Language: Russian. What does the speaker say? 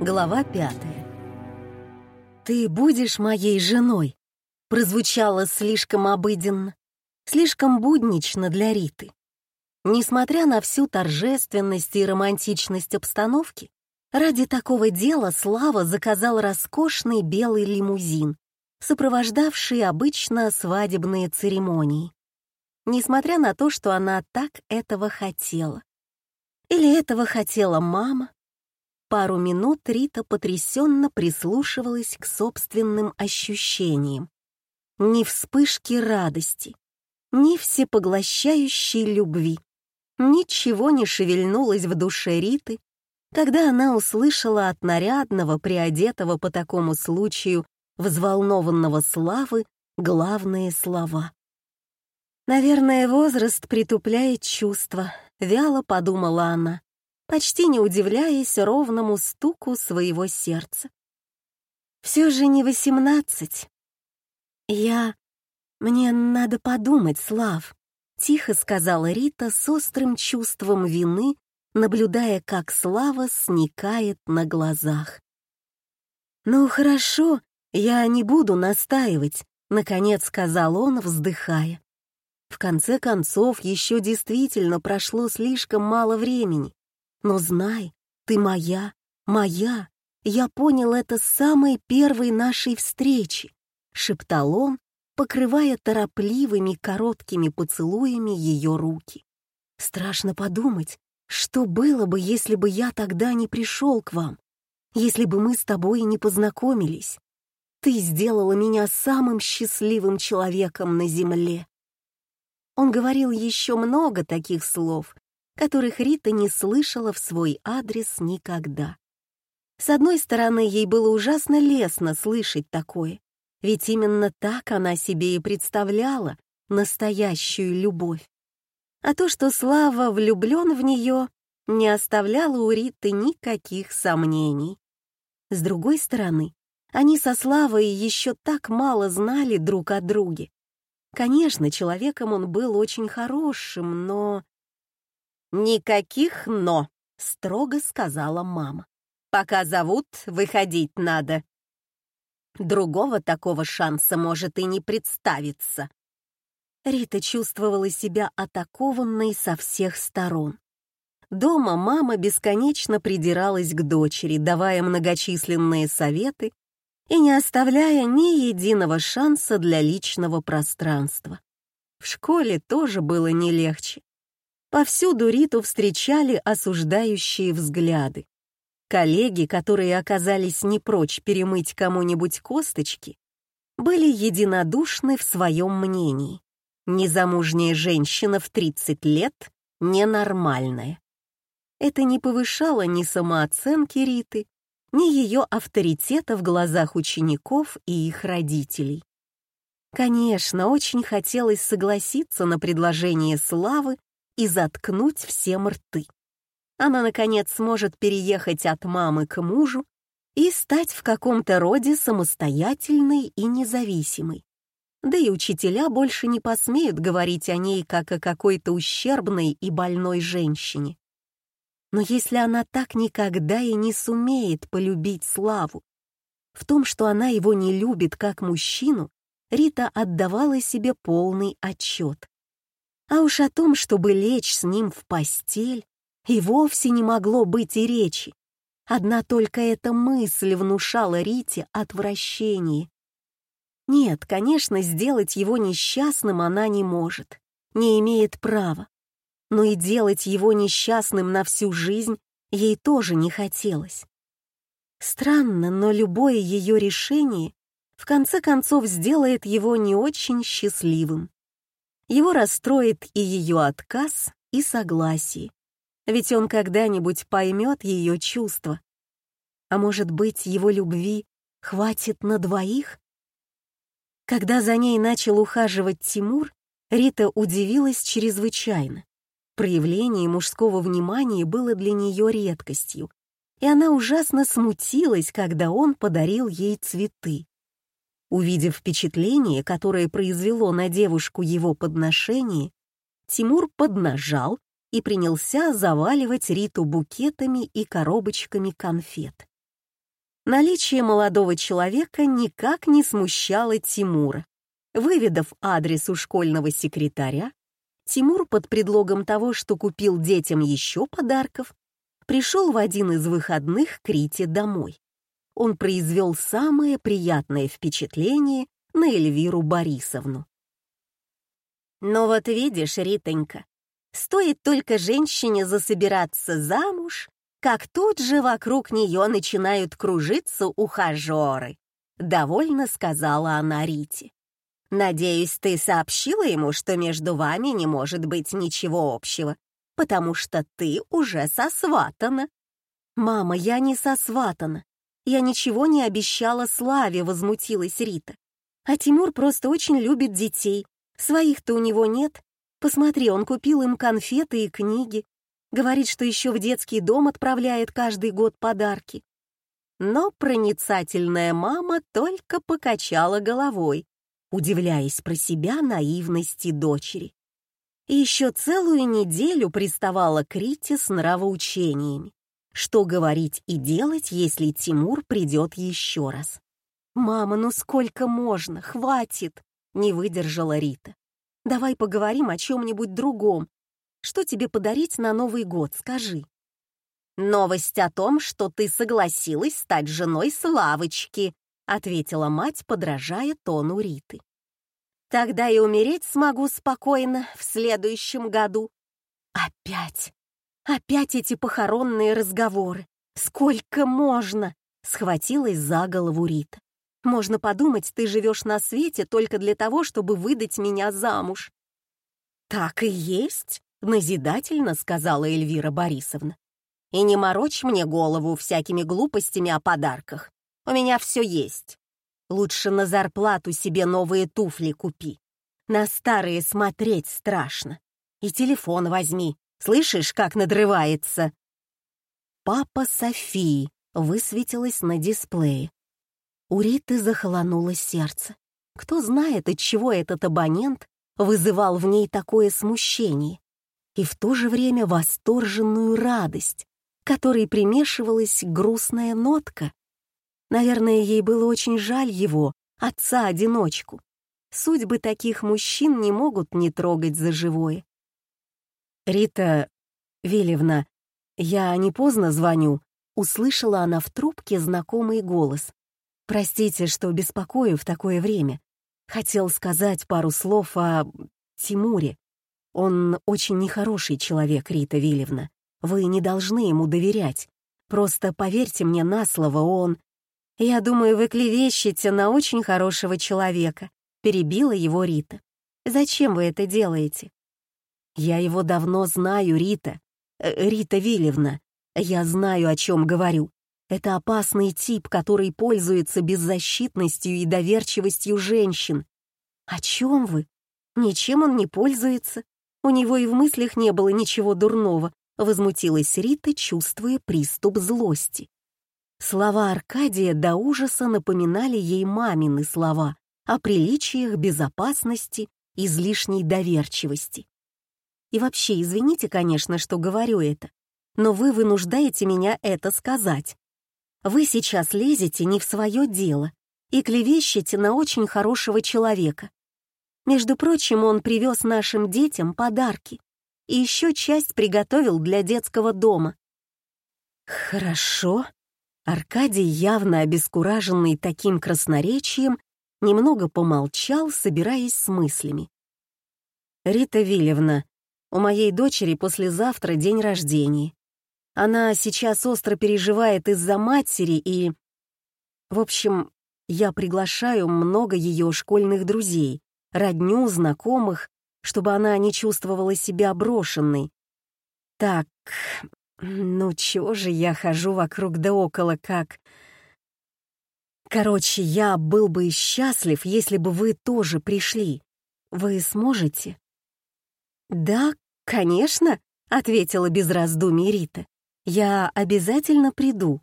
Глава пятая. «Ты будешь моей женой?» прозвучало слишком обыденно, слишком буднично для Риты. Несмотря на всю торжественность и романтичность обстановки, ради такого дела Слава заказал роскошный белый лимузин, сопровождавший обычно свадебные церемонии. Несмотря на то, что она так этого хотела. Или этого хотела мама, Пару минут Рита потрясенно прислушивалась к собственным ощущениям. Ни вспышки радости, ни всепоглощающей любви. Ничего не шевельнулось в душе Риты, когда она услышала от нарядного, приодетого по такому случаю, взволнованного славы главные слова. «Наверное, возраст притупляет чувства», — вяло подумала она почти не удивляясь ровному стуку своего сердца. Все же не восемнадцать. Я... Мне надо подумать, Слав, тихо сказала Рита с острым чувством вины, наблюдая, как Слава сникает на глазах. «Ну хорошо, я не буду настаивать», — наконец сказал он, вздыхая. В конце концов, еще действительно прошло слишком мало времени. Но знай, ты моя, моя. Я понял это с самой первой нашей встречи, шептал он, покрывая торопливыми короткими поцелуями ее руки. Страшно подумать, что было бы, если бы я тогда не пришел к вам, если бы мы с тобой не познакомились. Ты сделала меня самым счастливым человеком на земле. Он говорил еще много таких слов, которых Рита не слышала в свой адрес никогда. С одной стороны, ей было ужасно лестно слышать такое, ведь именно так она себе и представляла настоящую любовь. А то, что Слава влюблен в нее, не оставляло у Риты никаких сомнений. С другой стороны, они со Славой еще так мало знали друг о друге. Конечно, человеком он был очень хорошим, но «Никаких «но», — строго сказала мама. «Пока зовут, выходить надо. Другого такого шанса может и не представиться». Рита чувствовала себя атакованной со всех сторон. Дома мама бесконечно придиралась к дочери, давая многочисленные советы и не оставляя ни единого шанса для личного пространства. В школе тоже было не легче. Повсюду Риту встречали осуждающие взгляды. Коллеги, которые оказались не прочь перемыть кому-нибудь косточки, были единодушны в своем мнении. Незамужняя женщина в 30 лет ненормальная. Это не повышало ни самооценки Риты, ни ее авторитета в глазах учеников и их родителей. Конечно, очень хотелось согласиться на предложение Славы и заткнуть всем рты. Она, наконец, сможет переехать от мамы к мужу и стать в каком-то роде самостоятельной и независимой. Да и учителя больше не посмеют говорить о ней как о какой-то ущербной и больной женщине. Но если она так никогда и не сумеет полюбить Славу, в том, что она его не любит как мужчину, Рита отдавала себе полный отчет. А уж о том, чтобы лечь с ним в постель, и вовсе не могло быть и речи. Одна только эта мысль внушала Рите отвращение. Нет, конечно, сделать его несчастным она не может, не имеет права. Но и делать его несчастным на всю жизнь ей тоже не хотелось. Странно, но любое ее решение в конце концов сделает его не очень счастливым. Его расстроит и ее отказ, и согласие. Ведь он когда-нибудь поймет ее чувства. А может быть, его любви хватит на двоих? Когда за ней начал ухаживать Тимур, Рита удивилась чрезвычайно. Проявление мужского внимания было для нее редкостью, и она ужасно смутилась, когда он подарил ей цветы. Увидев впечатление, которое произвело на девушку его подношение, Тимур поднажал и принялся заваливать Риту букетами и коробочками конфет. Наличие молодого человека никак не смущало Тимура. Выведав адрес у школьного секретаря, Тимур под предлогом того, что купил детям еще подарков, пришел в один из выходных к Рите домой. Он произвел самое приятное впечатление на Эльвиру Борисовну. «Ну вот видишь, Ритонька, стоит только женщине засобираться замуж, как тут же вокруг нее начинают кружиться ухажеры», — довольно сказала она Рите. «Надеюсь, ты сообщила ему, что между вами не может быть ничего общего, потому что ты уже сосватана». «Мама, я не сосватана. Я ничего не обещала Славе», — возмутилась Рита. «А Тимур просто очень любит детей. Своих-то у него нет. Посмотри, он купил им конфеты и книги. Говорит, что еще в детский дом отправляет каждый год подарки. Но проницательная мама только покачала головой, удивляясь про себя наивности дочери. Еще целую неделю приставала к с нравоучениями. Что говорить и делать, если Тимур придет еще раз? «Мама, ну сколько можно? Хватит!» — не выдержала Рита. «Давай поговорим о чем-нибудь другом, что тебе подарить на Новый год, скажи?» «Новость о том, что ты согласилась стать женой Славочки», ответила мать, подражая тону Риты. «Тогда и умереть смогу спокойно в следующем году». «Опять! Опять эти похоронные разговоры! Сколько можно?» схватилась за голову Рита. «Можно подумать, ты живешь на свете только для того, чтобы выдать меня замуж». «Так и есть», — назидательно сказала Эльвира Борисовна. «И не морочь мне голову всякими глупостями о подарках. У меня все есть. Лучше на зарплату себе новые туфли купи. На старые смотреть страшно. И телефон возьми. Слышишь, как надрывается?» «Папа Софии» высветилась на дисплее. У Риты захолонуло сердце. Кто знает, от чего этот абонент вызывал в ней такое смущение и в то же время восторженную радость, которой примешивалась грустная нотка. Наверное, ей было очень жаль его, отца-одиночку. Судьбы таких мужчин не могут не трогать за живое. «Рита Вилевна, я не поздно звоню», — услышала она в трубке знакомый голос. «Простите, что беспокою в такое время. Хотел сказать пару слов о Тимуре. Он очень нехороший человек, Рита Вильевна. Вы не должны ему доверять. Просто поверьте мне на слово, он... Я думаю, вы клевещете на очень хорошего человека, перебила его Рита. Зачем вы это делаете? Я его давно знаю, Рита. Э, Рита Вильевна. Я знаю, о чем говорю. Это опасный тип, который пользуется беззащитностью и доверчивостью женщин. О чем вы? Ничем он не пользуется. У него и в мыслях не было ничего дурного, возмутилась Рита, чувствуя приступ злости. Слова Аркадия до ужаса напоминали ей мамины слова о приличиях, безопасности, излишней доверчивости. И вообще, извините, конечно, что говорю это, но вы вынуждаете меня это сказать. Вы сейчас лезете не в свое дело и клевещете на очень хорошего человека, между прочим, он привез нашим детям подарки и еще часть приготовил для детского дома. Хорошо. Аркадий, явно обескураженный таким красноречием, немного помолчал, собираясь с мыслями. «Рита Вильевна, у моей дочери послезавтра день рождения. Она сейчас остро переживает из-за матери и... В общем, я приглашаю много ее школьных друзей родню, знакомых, чтобы она не чувствовала себя брошенной. Так, ну чего же я хожу вокруг да около как... Короче, я был бы счастлив, если бы вы тоже пришли. Вы сможете? Да, конечно, ответила без раздумий Рита. Я обязательно приду.